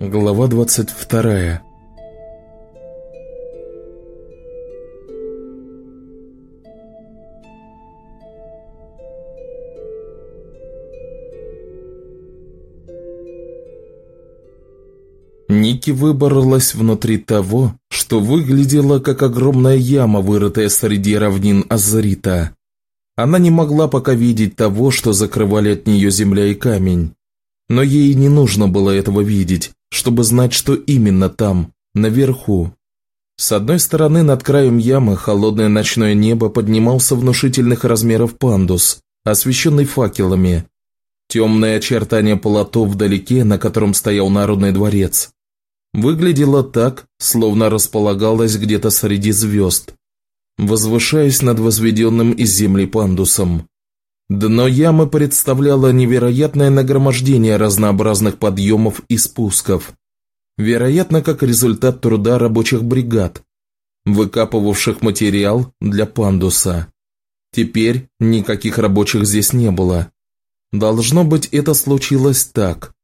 Глава 22 Ники выбралась внутри того, что выглядело как огромная яма, вырытая среди равнин Азрита. Она не могла пока видеть того, что закрывали от нее земля и камень. Но ей не нужно было этого видеть, чтобы знать, что именно там, наверху. С одной стороны, над краем ямы холодное ночное небо поднимался внушительных размеров пандус, освещенный факелами. Темное очертание плато вдалеке, на котором стоял Народный дворец, выглядело так, словно располагалось где-то среди звезд, возвышаясь над возведенным из земли пандусом. Дно ямы представляло невероятное нагромождение разнообразных подъемов и спусков. Вероятно, как результат труда рабочих бригад, выкапывавших материал для пандуса. Теперь никаких рабочих здесь не было. Должно быть, это случилось так.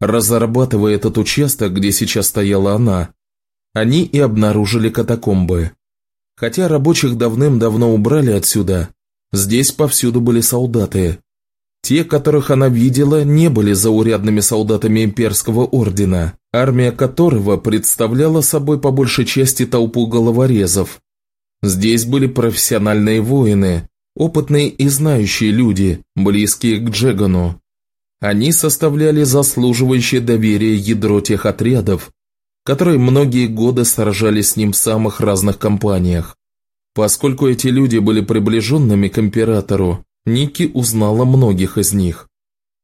Разрабатывая этот участок, где сейчас стояла она, они и обнаружили катакомбы. Хотя рабочих давным-давно убрали отсюда, Здесь повсюду были солдаты. Те, которых она видела, не были заурядными солдатами имперского ордена, армия которого представляла собой по большей части толпу головорезов. Здесь были профессиональные воины, опытные и знающие люди, близкие к Джегану. Они составляли заслуживающее доверие ядро тех отрядов, которые многие годы сражались с ним в самых разных кампаниях. Поскольку эти люди были приближенными к императору, Ники узнала многих из них.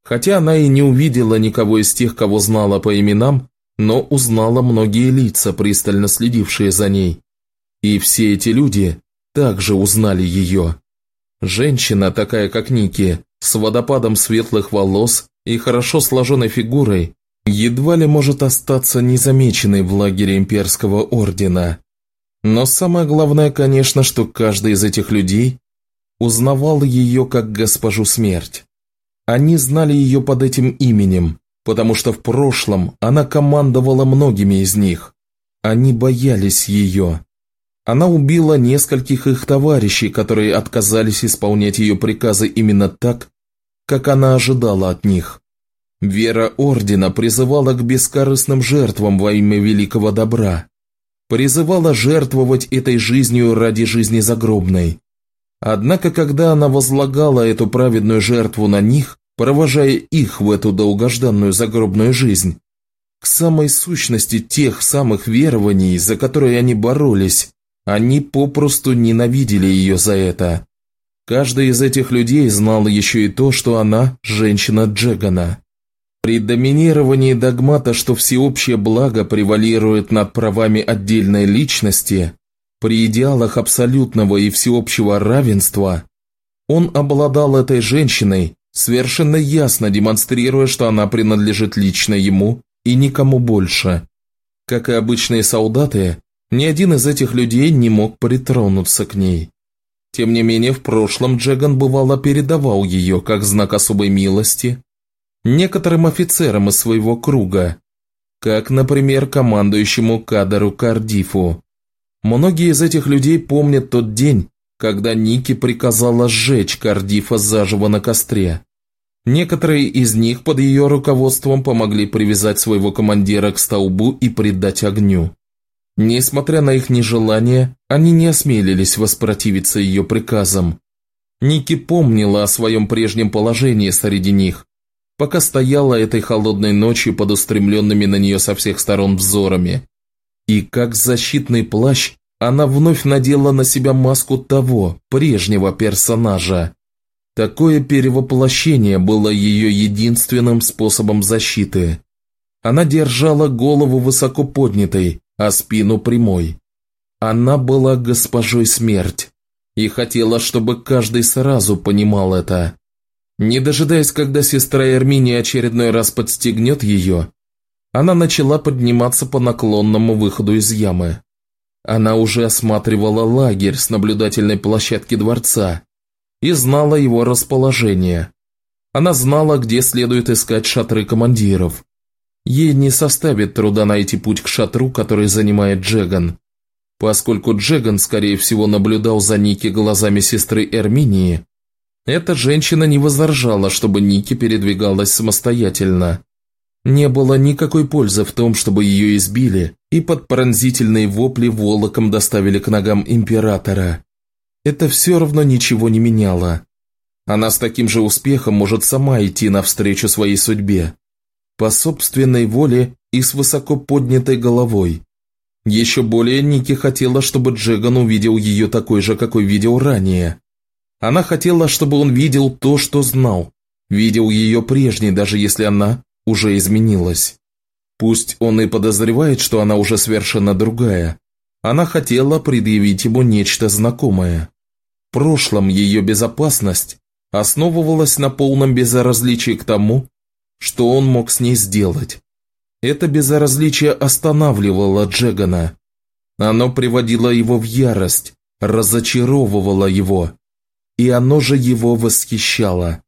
Хотя она и не увидела никого из тех, кого знала по именам, но узнала многие лица, пристально следившие за ней. И все эти люди также узнали ее. Женщина, такая как Ники, с водопадом светлых волос и хорошо сложенной фигурой, едва ли может остаться незамеченной в лагере имперского ордена. Но самое главное, конечно, что каждый из этих людей узнавал ее как госпожу смерть. Они знали ее под этим именем, потому что в прошлом она командовала многими из них. Они боялись ее. Она убила нескольких их товарищей, которые отказались исполнять ее приказы именно так, как она ожидала от них. Вера Ордена призывала к бескорыстным жертвам во имя великого добра призывала жертвовать этой жизнью ради жизни загробной. Однако, когда она возлагала эту праведную жертву на них, провожая их в эту долгожданную загробную жизнь, к самой сущности тех самых верований, за которые они боролись, они попросту ненавидели ее за это. Каждый из этих людей знал еще и то, что она – женщина Джегана. При доминировании догмата, что всеобщее благо превалирует над правами отдельной личности, при идеалах абсолютного и всеобщего равенства, он обладал этой женщиной, совершенно ясно демонстрируя, что она принадлежит лично ему и никому больше. Как и обычные солдаты, ни один из этих людей не мог притронуться к ней. Тем не менее, в прошлом Джеган бывало передавал ее как знак особой милости некоторым офицерам из своего круга, как, например, командующему кадру Кардифу. Многие из этих людей помнят тот день, когда Ники приказала сжечь Кардифа заживо на костре. Некоторые из них под ее руководством помогли привязать своего командира к столбу и предать огню. Несмотря на их нежелание, они не осмелились воспротивиться ее приказам. Ники помнила о своем прежнем положении среди них пока стояла этой холодной ночью под устремленными на нее со всех сторон взорами. И как защитный плащ она вновь надела на себя маску того, прежнего персонажа. Такое перевоплощение было ее единственным способом защиты. Она держала голову высоко поднятой, а спину прямой. Она была госпожой смерть и хотела, чтобы каждый сразу понимал это. Не дожидаясь, когда сестра Эрминия очередной раз подстегнет ее, она начала подниматься по наклонному выходу из ямы. Она уже осматривала лагерь с наблюдательной площадки дворца и знала его расположение. Она знала, где следует искать шатры командиров. ей не составит труда найти путь к шатру, который занимает Джеган. Поскольку Джеган, скорее всего, наблюдал за Ники глазами сестры Эрминии, эта женщина не возражала, чтобы Ники передвигалась самостоятельно. Не было никакой пользы в том, чтобы ее избили и под пронзительные вопли волоком доставили к ногам императора. Это все равно ничего не меняло. Она с таким же успехом может сама идти навстречу своей судьбе. По собственной воле и с высоко поднятой головой. Еще более Ники хотела, чтобы Джеган увидел ее такой же, какой видел ранее. Она хотела, чтобы он видел то, что знал. Видел ее прежней, даже если она уже изменилась. Пусть он и подозревает, что она уже совершенно другая. Она хотела предъявить ему нечто знакомое. В прошлом ее безопасность основывалась на полном безразличии к тому, что он мог с ней сделать. Это безразличие останавливало Джегана. Оно приводило его в ярость, разочаровывало его. И оно же его восхищало.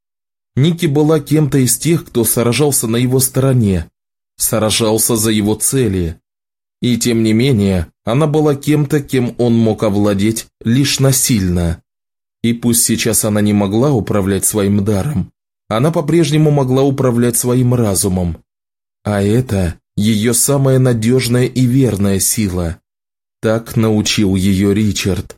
Ники была кем-то из тех, кто сражался на его стороне, сражался за его цели. И тем не менее, она была кем-то, кем он мог овладеть лишь насильно. И пусть сейчас она не могла управлять своим даром, она по-прежнему могла управлять своим разумом. А это ее самая надежная и верная сила. Так научил ее Ричард.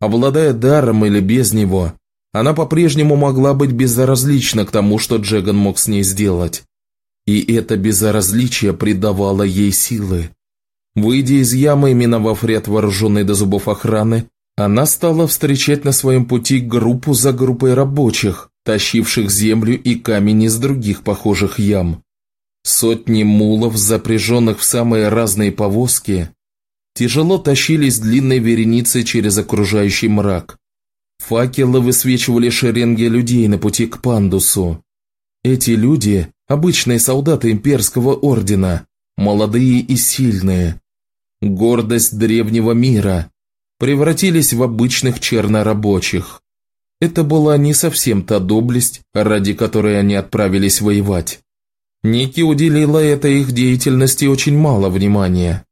Обладая даром или без него, она по-прежнему могла быть безразлична к тому, что Джеган мог с ней сделать. И это безразличие придавало ей силы. Выйдя из ямы и миновав ряд вооруженной до зубов охраны, она стала встречать на своем пути группу за группой рабочих, тащивших землю и камень из других похожих ям. Сотни мулов, запряженных в самые разные повозки, тяжело тащились длинной вереницей через окружающий мрак. Факелы высвечивали шеренги людей на пути к пандусу. Эти люди – обычные солдаты имперского ордена, молодые и сильные. Гордость древнего мира. Превратились в обычных чернорабочих. Это была не совсем та доблесть, ради которой они отправились воевать. Ники уделила этой их деятельности очень мало внимания.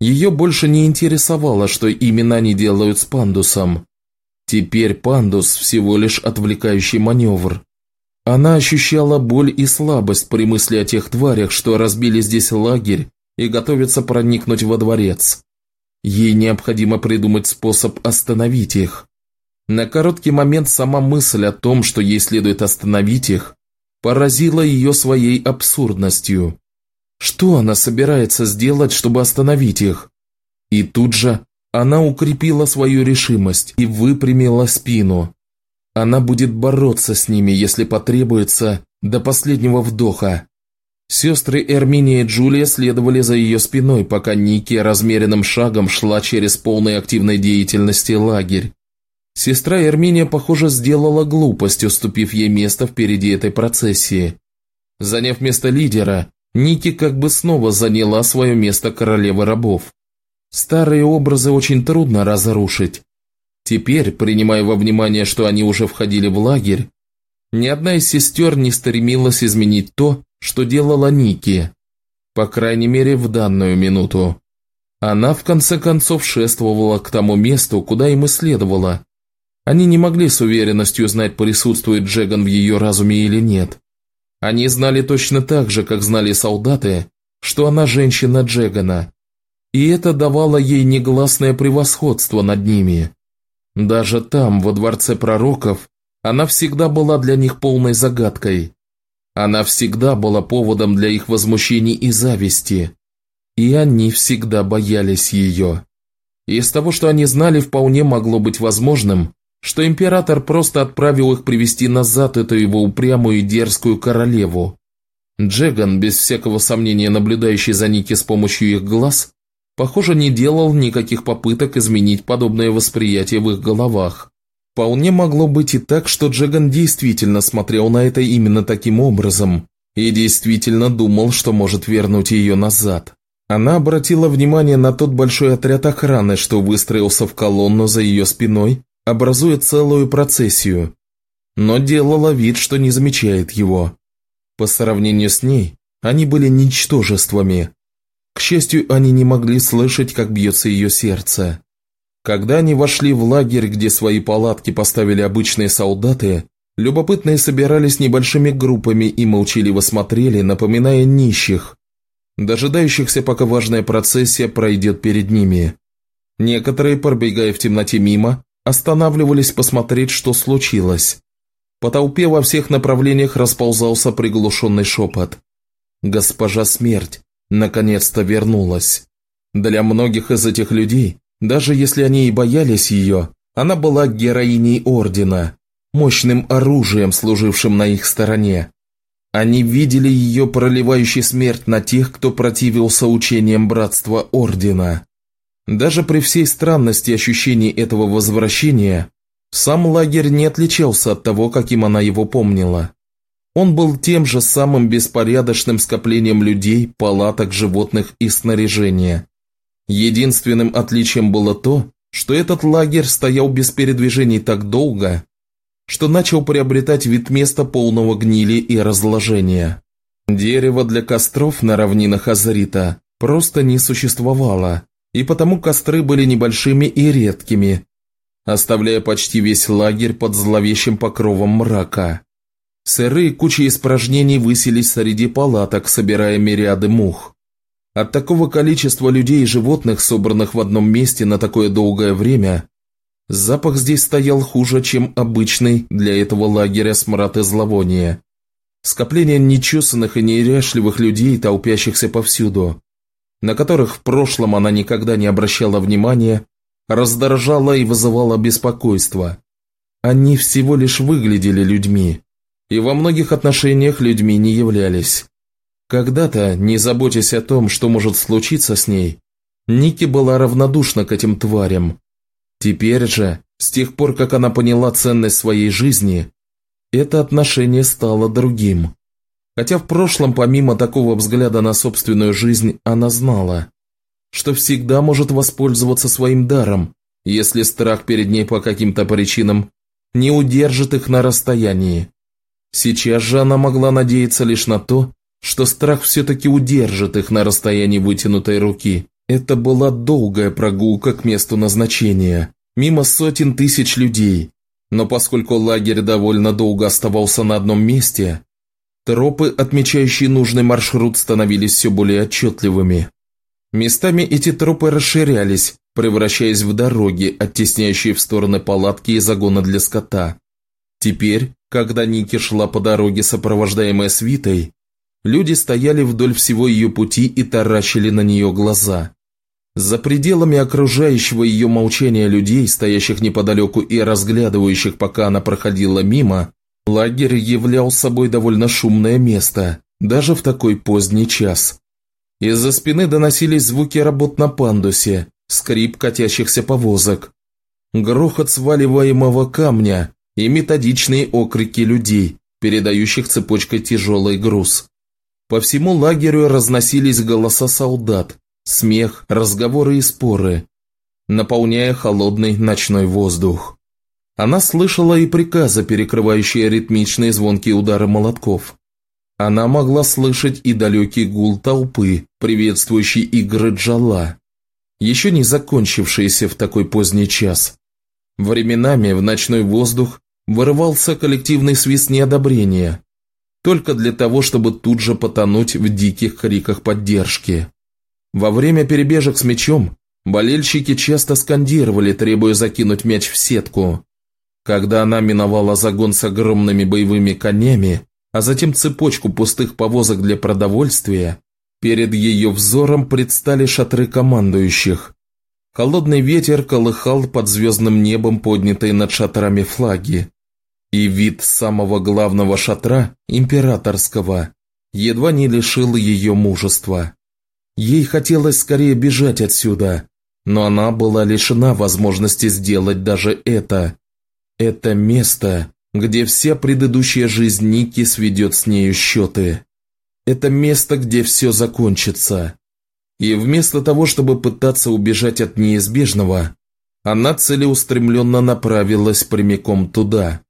Ее больше не интересовало, что именно они делают с пандусом. Теперь пандус всего лишь отвлекающий маневр. Она ощущала боль и слабость при мысли о тех тварях, что разбили здесь лагерь и готовятся проникнуть во дворец. Ей необходимо придумать способ остановить их. На короткий момент сама мысль о том, что ей следует остановить их, поразила ее своей абсурдностью. Что она собирается сделать, чтобы остановить их? И тут же она укрепила свою решимость и выпрямила спину. Она будет бороться с ними, если потребуется, до последнего вдоха. Сестры Эрминия и Джулия следовали за ее спиной, пока Ники размеренным шагом шла через полной активной деятельности лагерь. Сестра Эрминия, похоже, сделала глупость, уступив ей место впереди этой процессии. Заняв место лидера, Ники как бы снова заняла свое место королевы рабов. Старые образы очень трудно разрушить. Теперь, принимая во внимание, что они уже входили в лагерь, ни одна из сестер не стремилась изменить то, что делала Ники. По крайней мере, в данную минуту. Она, в конце концов, шествовала к тому месту, куда им и следовало. Они не могли с уверенностью знать, присутствует Джеган в ее разуме или нет. Они знали точно так же, как знали солдаты, что она женщина Джегана, и это давало ей негласное превосходство над ними. Даже там, во дворце пророков, она всегда была для них полной загадкой. Она всегда была поводом для их возмущений и зависти. И они всегда боялись ее. Из того, что они знали, вполне могло быть возможным, что император просто отправил их привести назад эту его упрямую и дерзкую королеву. Джеган, без всякого сомнения наблюдающий за Ники с помощью их глаз, похоже, не делал никаких попыток изменить подобное восприятие в их головах. Вполне могло быть и так, что Джеган действительно смотрел на это именно таким образом и действительно думал, что может вернуть ее назад. Она обратила внимание на тот большой отряд охраны, что выстроился в колонну за ее спиной, образуя целую процессию, но делала вид, что не замечает его. По сравнению с ней, Они были ничтожествами. К счастью, они не могли слышать, как бьется ее сердце. Когда они вошли в лагерь, где свои палатки поставили обычные солдаты, любопытные собирались небольшими группами и молчаливо смотрели, напоминая нищих, дожидающихся, пока важная процессия пройдет перед ними. Некоторые, пробегая в темноте мимо, останавливались посмотреть, что случилось. По толпе во всех направлениях расползался приглушенный шепот. Госпожа Смерть наконец-то вернулась. Для многих из этих людей, даже если они и боялись ее, она была героиней Ордена, мощным оружием, служившим на их стороне. Они видели ее проливающей смерть на тех, кто противился учениям Братства Ордена. Даже при всей странности ощущений этого возвращения, сам лагерь не отличался от того, каким она его помнила. Он был тем же самым беспорядочным скоплением людей, палаток, животных и снаряжения. Единственным отличием было то, что этот лагерь стоял без передвижений так долго, что начал приобретать вид места полного гнили и разложения. Дерево для костров на равнинах Азарита просто не существовало, и потому костры были небольшими и редкими, оставляя почти весь лагерь под зловещим покровом мрака. Сырые кучи испражнений высились среди палаток, собирая мириады мух. От такого количества людей и животных, собранных в одном месте на такое долгое время, запах здесь стоял хуже, чем обычный для этого лагеря смрад и зловония. Скопление нечесанных и неряшливых людей, толпящихся повсюду, на которых в прошлом она никогда не обращала внимания, раздражало и вызывало беспокойство. Они всего лишь выглядели людьми, и во многих отношениях людьми не являлись. Когда-то, не заботясь о том, что может случиться с ней, Ники была равнодушна к этим тварям. Теперь же, с тех пор, как она поняла ценность своей жизни, это отношение стало другим. Хотя в прошлом, помимо такого взгляда на собственную жизнь, она знала, что всегда может воспользоваться своим даром, если страх перед ней по каким-то причинам не удержит их на расстоянии. Сейчас же она могла надеяться лишь на то, что страх все-таки удержит их на расстоянии вытянутой руки. Это была долгая прогулка к месту назначения, мимо сотен тысяч людей. Но поскольку лагерь довольно долго оставался на одном месте, тропы, отмечающие нужный маршрут, становились все более отчетливыми. Местами эти тропы расширялись, превращаясь в дороги, оттесняющие в стороны палатки и загона для скота. Теперь когда Ники шла по дороге, сопровождаемая свитой, люди стояли вдоль всего ее пути и таращили на нее глаза. За пределами окружающего ее молчания людей, стоящих неподалеку и разглядывающих, пока она проходила мимо, лагерь являл собой довольно шумное место, даже в такой поздний час. Из-за спины доносились звуки работ на пандусе, скрип катящихся повозок, грохот сваливаемого камня и методичные окрики людей, передающих цепочкой тяжелый груз. По всему лагерю разносились голоса солдат, смех, разговоры и споры, наполняя холодный ночной воздух. Она слышала и приказы, перекрывающие ритмичные звонкие удары молотков. Она могла слышать и далекий гул толпы, приветствующий игры Джала, еще не закончившиеся в такой поздний час. Временами в ночной воздух вырывался коллективный свист неодобрения, только для того, чтобы тут же потонуть в диких криках поддержки. Во время перебежек с мячом болельщики часто скандировали, требуя закинуть мяч в сетку. Когда она миновала загон с огромными боевыми конями, а затем цепочку пустых повозок для продовольствия, перед ее взором предстали шатры командующих. Холодный ветер колыхал под звездным небом поднятые над шатрами флаги. И вид самого главного шатра, императорского, едва не лишил ее мужества. Ей хотелось скорее бежать отсюда, но она была лишена возможности сделать даже это. Это место, где вся предыдущая жизнь Ники сведет с нею счеты. Это место, где все закончится. И вместо того, чтобы пытаться убежать от неизбежного, она целеустремленно направилась прямиком туда.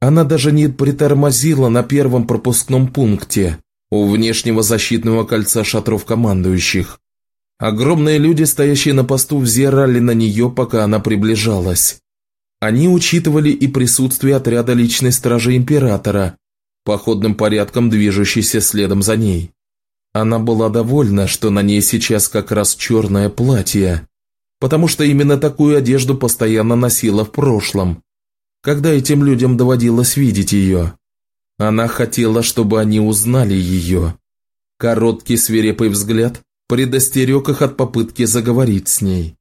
Она даже не притормозила на первом пропускном пункте, у внешнего защитного кольца шатров командующих. Огромные люди, стоящие на посту, взирали на нее, пока она приближалась. Они учитывали и присутствие отряда личной стражи Императора, походным порядком движущийся следом за ней. Она была довольна, что на ней сейчас как раз черное платье, потому что именно такую одежду постоянно носила в прошлом, когда этим людям доводилось видеть ее. Она хотела, чтобы они узнали ее. Короткий свирепый взгляд предостерег их от попытки заговорить с ней.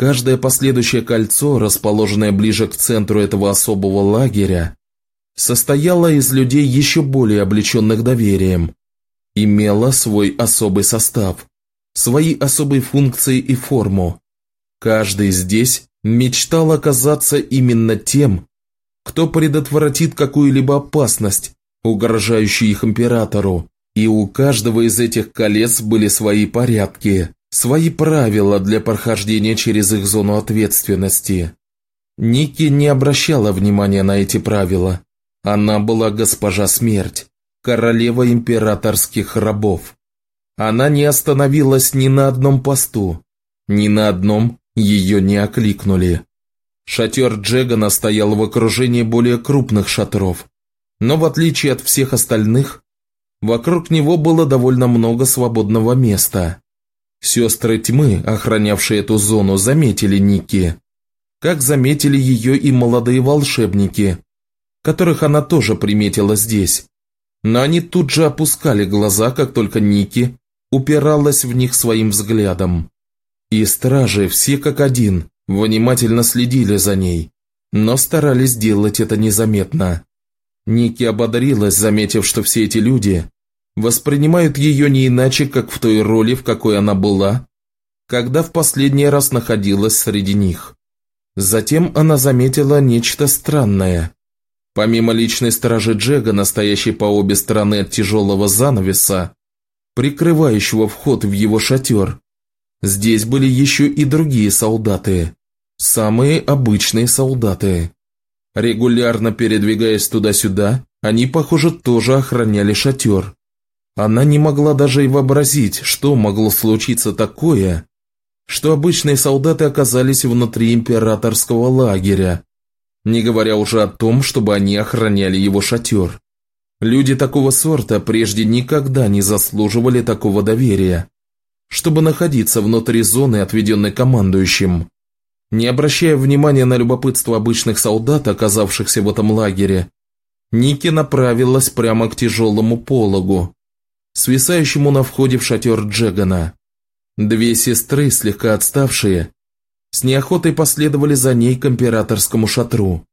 Каждое последующее кольцо, расположенное ближе к центру этого особого лагеря, состояло из людей еще более облеченных доверием, имело свой особый состав, свои особые функции и форму. Каждый здесь мечтал оказаться именно тем, кто предотвратит какую-либо опасность, угрожающую их императору, и у каждого из этих колец были свои порядки, свои правила для прохождения через их зону ответственности. Ники не обращала внимания на эти правила. Она была госпожа смерть, королева императорских рабов. Она не остановилась ни на одном посту, ни на одном ее не окликнули. Шатер Джегана стоял в окружении более крупных шатров, но в отличие от всех остальных, Вокруг него было довольно много свободного места. Сестры тьмы, охранявшие эту зону, заметили Ники. Как заметили ее и молодые волшебники, которых она тоже приметила здесь. Но они тут же опускали глаза, как только Ники упиралась в них своим взглядом. И стражи, все как один, внимательно следили за ней, но старались делать это незаметно. Ники ободрилась, заметив, что все эти люди воспринимают ее не иначе, как в той роли, в какой она была, когда в последний раз находилась среди них. Затем она заметила нечто странное. Помимо личной стражи Джега, настоящей по обе стороны от тяжелого занавеса, прикрывающего вход в его шатер, здесь были еще и другие солдаты. Самые обычные солдаты. Регулярно передвигаясь туда-сюда, они, похоже, тоже охраняли шатер. Она не могла даже и вообразить, что могло случиться такое, что обычные солдаты оказались внутри императорского лагеря, не говоря уже о том, чтобы они охраняли его шатер. Люди такого сорта прежде никогда не заслуживали такого доверия, чтобы находиться внутри зоны, отведенной командующим. Не обращая внимания на любопытство обычных солдат, оказавшихся в этом лагере, Ники направилась прямо к тяжелому пологу, свисающему на входе в шатер Джегана. Две сестры, слегка отставшие, с неохотой последовали за ней к императорскому шатру.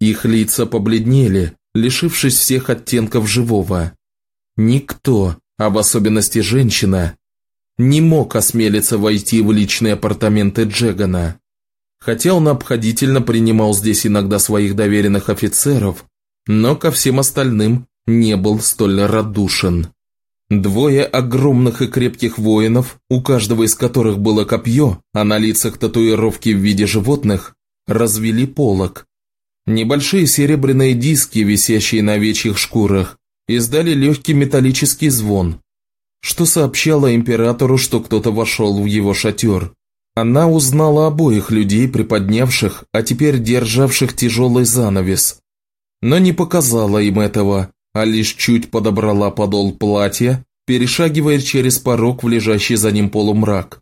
Их лица побледнели, лишившись всех оттенков живого. Никто, а в особенности женщина, не мог осмелиться войти в личные апартаменты Джегана. Хотя он обходительно принимал здесь иногда своих доверенных офицеров, но ко всем остальным не был столь радушен. Двое огромных и крепких воинов, у каждого из которых было копье, а на лицах татуировки в виде животных, развели полог. Небольшие серебряные диски, висящие на овечьих шкурах, издали легкий металлический звон, что сообщало императору, что кто-то вошел в его шатер. Она узнала обоих людей, приподнявших, а теперь державших тяжелый занавес, но не показала им этого, а лишь чуть подобрала подол платья, перешагивая через порог в лежащий за ним полумрак.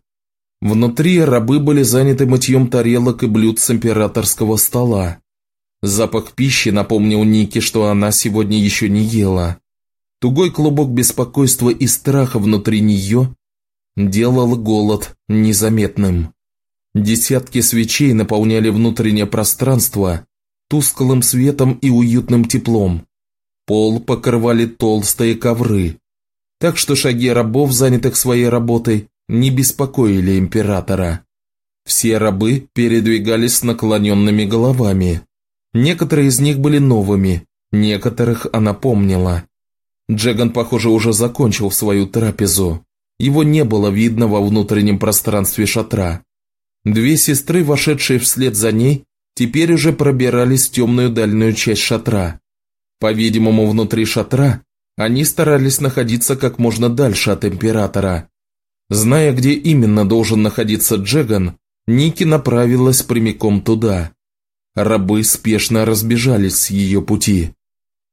Внутри рабы были заняты мытьем тарелок и блюд с императорского стола. Запах пищи напомнил Нике, что она сегодня еще не ела. Тугой клубок беспокойства и страха внутри нее делал голод незаметным. Десятки свечей наполняли внутреннее пространство тусклым светом и уютным теплом. Пол покрывали толстые ковры, так что шаги рабов, занятых своей работой, не беспокоили императора. Все рабы передвигались с наклоненными головами. Некоторые из них были новыми, некоторых она помнила. Джеган, похоже, уже закончил свою трапезу. Его не было видно во внутреннем пространстве шатра. Две сестры, вошедшие вслед за ней, теперь уже пробирались в темную дальнюю часть шатра. По-видимому, внутри шатра Они старались находиться как можно дальше от Императора. Зная, где именно должен находиться Джеган, Ники направилась прямиком туда. Рабы спешно разбежались с ее пути.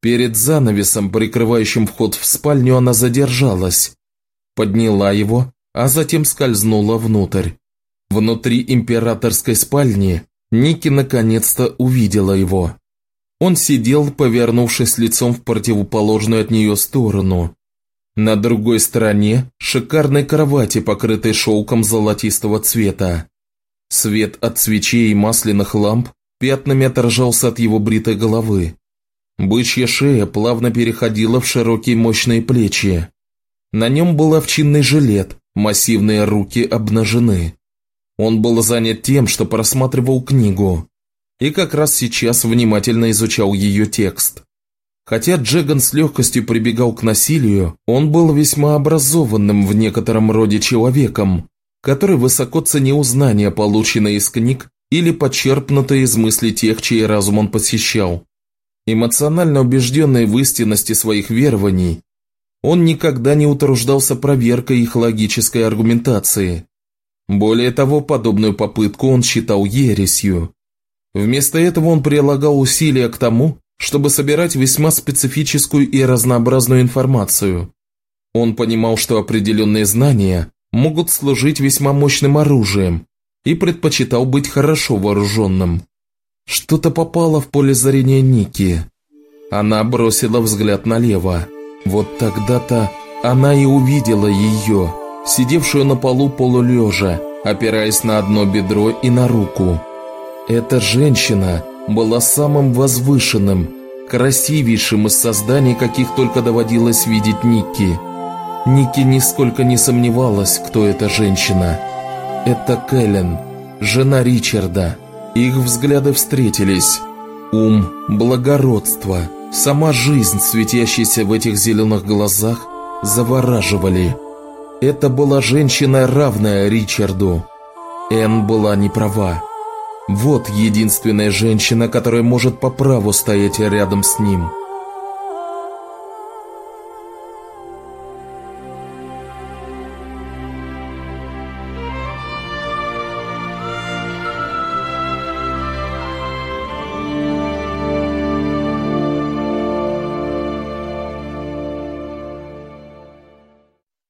Перед занавесом, прикрывающим вход в спальню, она задержалась, подняла его, а затем скользнула внутрь. Внутри императорской спальни Ники наконец-то увидела его. Он сидел, повернувшись лицом в противоположную от нее сторону. На другой стороне шикарной кровати, покрытой шелком золотистого цвета. Свет от свечей и масляных ламп пятнами отражался от его бритой головы. Бычья шея плавно переходила в широкие мощные плечи. На нем был овчинный жилет, массивные руки обнажены. Он был занят тем, что просматривал книгу, и как раз сейчас внимательно изучал ее текст. Хотя Джеган с легкостью прибегал к насилию, он был весьма образованным в некотором роде человеком, который высоко ценил знания, полученные из книг или почерпнутые из мыслей тех, чей разум он посещал. Эмоционально убежденный в истинности своих верований, он никогда не утруждался проверкой их логической аргументации. Более того, подобную попытку он считал ересью. Вместо этого он прилагал усилия к тому, чтобы собирать весьма специфическую и разнообразную информацию. Он понимал, что определенные знания могут служить весьма мощным оружием, и предпочитал быть хорошо вооруженным. Что-то попало в поле зрения Ники. Она бросила взгляд налево. Вот тогда-то она и увидела ее, сидевшую на полу полулежа, опираясь на одно бедро и на руку. Эта женщина была самым возвышенным, красивейшим из созданий, каких только доводилось видеть Ники. Ники нисколько не сомневалась, кто эта женщина. Это Кэлен, жена Ричарда. Их взгляды встретились. Ум, благородство, сама жизнь, светящаяся в этих зеленых глазах, завораживали. Это была женщина, равная Ричарду. Энн была не права. Вот единственная женщина, которая может по праву стоять рядом с ним –